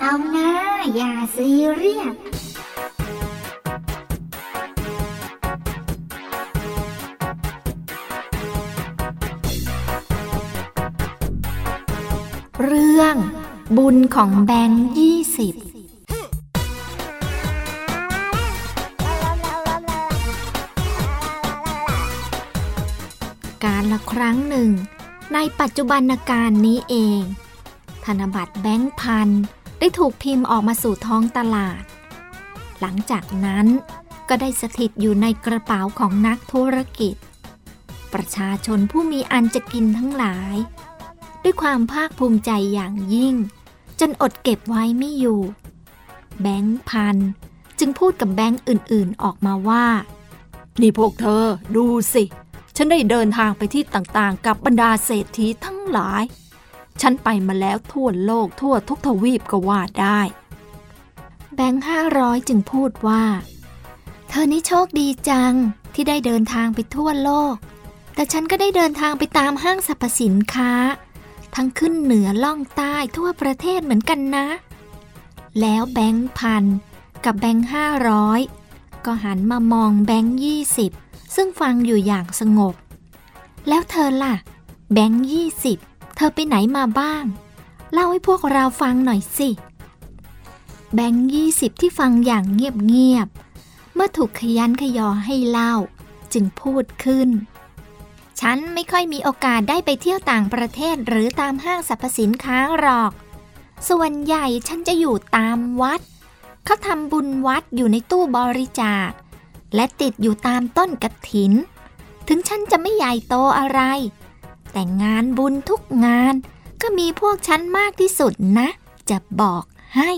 เอย่าซีเรียสเรื่องบุญของแบงค์ยี่สิบการละครั้งหนึ่ง ในปัจจุบันการนี้เอง ธนบัตรแบงค์พัน ได้ถูกพิมพ์ออกมาสู่ท้องตลาด หลังจากนั้นก็ได้สถิตอยู่ในกระเป๋าของนักธุรกิจ ประชาชนผู้มีอันจะกินทั้งหลาย ด้วยความภาคภูมิใจอย่างยิ่ง จนอดเก็บไว้ไม่อยู่ แบงค์พันจึงพูดกับแบงค์อื่นๆออกมาว่า นี่พวกเธอดูสิ ฉันได้เดินทางไปที่ต่างๆ กับบรรดาเศรษฐีทั้งหลาย ฉันไปมาแล้วทั่วโลกทั่วทุกทวีปก็ว่าได้ แบงค์ห้าร้อยจึงพูดว่า เธอนี่โชคดีจังที่ได้เดินทางไปทั่วโลก แต่ฉันก็ได้เดินทางไปตามห้างสรรพสินค้า ทั้งขึ้นเหนือล่องใต้ทั่วประเทศเหมือนกันนะ แล้วแบงค์พันกับแบงค์ห้าร้อยก็หันมามองแบงค์ยี่สิบซึ่งฟังอยู่อย่างสงบ แล้วเธอล่ะ แบงค์ยี่สิบ ธอไปไหนมาบ้าง เล่าให้พวกเราฟังหน่อยสิ แบงค์ยี่สิบที่ฟังอย่างเงียบๆ เมื่อถูกขยันขยอให้เล่า จึงพูดขึ้น ฉันไม่ค่อยมีโอกาสได้ไปเที่ยวต่างประเทศหรือตามห้างสรรพสินค้าหรอก ส่วนใหญ่ฉันจะอยู่ตามวัด เขาทำบุญวัดอยู่ในตู้บริจาค และติดอยู่ตามต้นกระถิน ถึงฉันจะไม่ใหญ่โตอะไร แต่งานบุญทุกงานก็มีพวกฉันมากที่สุดนะ จะบอกให้